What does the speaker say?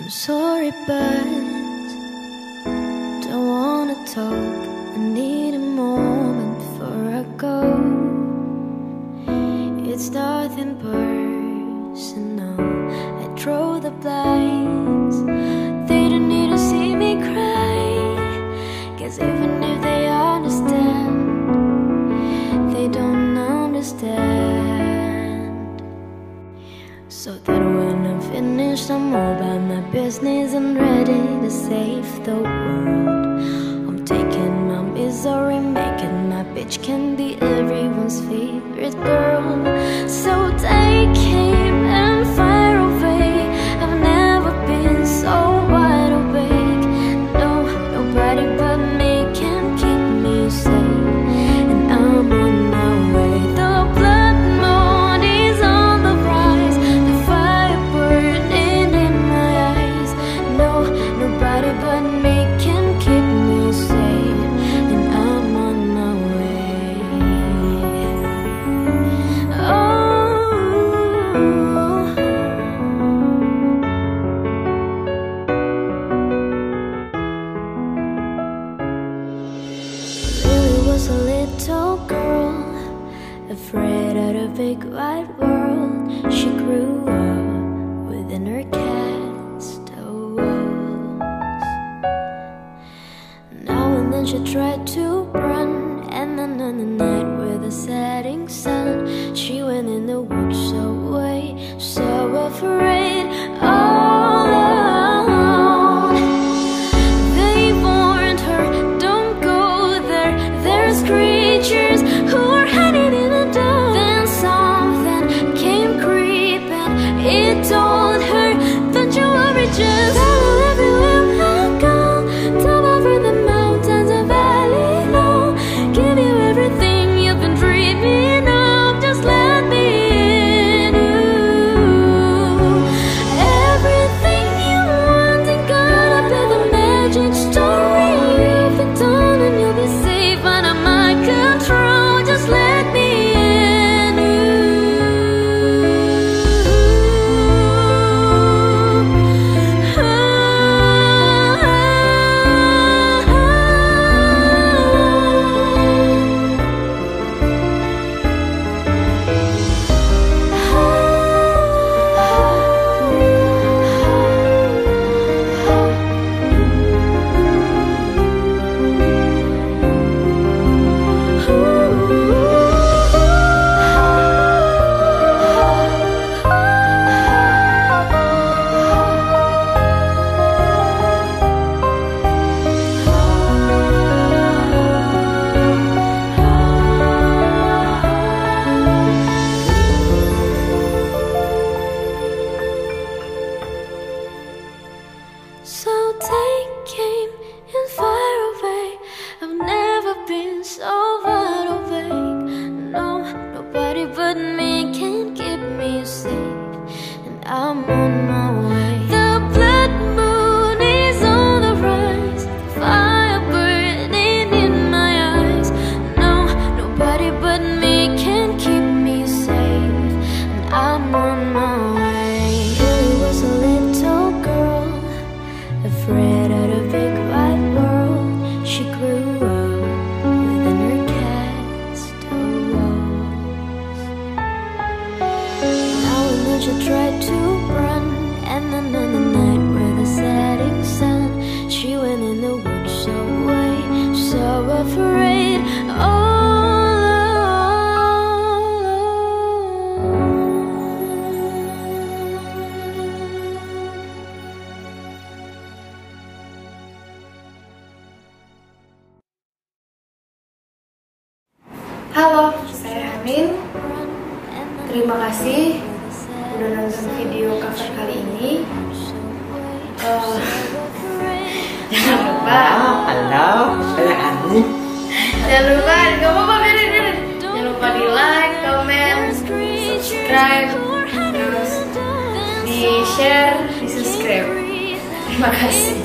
I'm sorry, but don't wanna talk. I need a moment before I go. It's nothing personal. I draw the blinds. They don't need to see me cry. Cause even if they understand, they don't understand. So that when I'm finished, I'm business and ready to save the world. I'm taking my misery, making my bitch can be everyone's favorite girl. So take him little girl, afraid of the big wide world. She grew up within her castle walls. Now and then she tried to run, and then on the night with the setting sun, she went in the woods away, so afraid. Just afraid of the big wide world. She grew up within her walls. Now and then she tried to run, and then on the night Hamin. Terima kasih udah nonton video cover kali ini. Eh, jangan lupa, Halo, saya Ani. jangan lupa, nggak apa-apa. Jangan lupa di like, comment, subscribe, terus di share, di subscribe. Terima kasih.